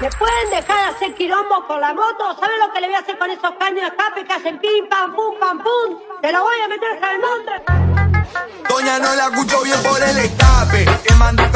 ¿Me pueden dejar hacer quilombo con la moto? ¿Saben lo que le voy a hacer con esos caños de escape que hacen pim, pam, pum, pam, pum? ¡Te lo voy a meter al monte! Doña no la escucho bien por el escape. Que manda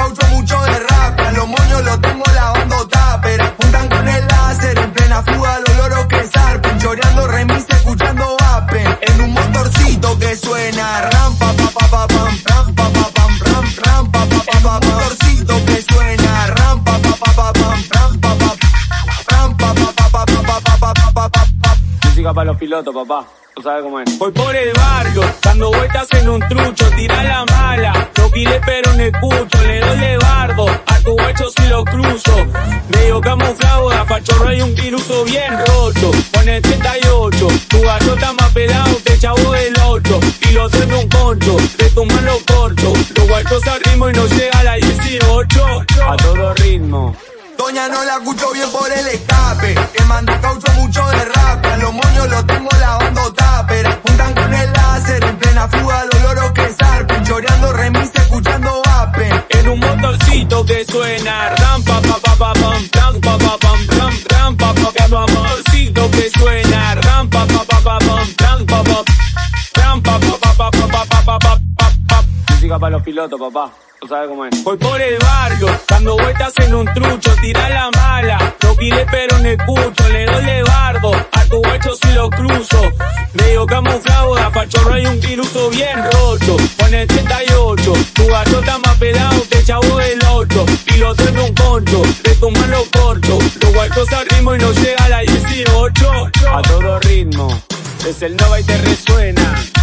para los pilotos, papá. Tú sabes cómo es. Voy por el barrio, dando vueltas en un trucho, tira la mala. No pide pero no escucho, le doy de bardo, a tu hecho si lo cruzo. Medio camuflado, a fachorro hay un viruso bien roto. Pone 38, tu gallo está más pelado que chavo del 8. Y lo tengo un concho, de tu mano corto. Los guachos al ritmo y no llega a la 18. A todo ritmo. Doña no la escucho bien por el escape. Que manda caucho mucho de rap. A los moños los tengo lavando taper. Apuntan con el láser en plena fuga los loros que zarpen. Choreando remis, escuchando vape. En un motorcito que suena rampa pa pa pa pam ram pa pa pam ram ram pa pa pa pa motorcito que suena rampa pa pa pa pam ram pa pa ram pa pa pa pa pa pa pa pa pa pa Música para los pilotos, papá. Tú sabes cómo es. Voy por el barrio, dando vueltas en un trucho, tira la mala. No pide pero no escucho, le doy de bardo, a tu hecho si lo cruzo. Medio camuflado, a fachorro hay un viruso bien roto. Pone 38, tu gato está más pelado que chavo del 8. Y lo tengo un concho, de tu mano corto. Los guachos al ritmo y no llega a la 18. A todo ritmo, es el Nova y te resuena. Es el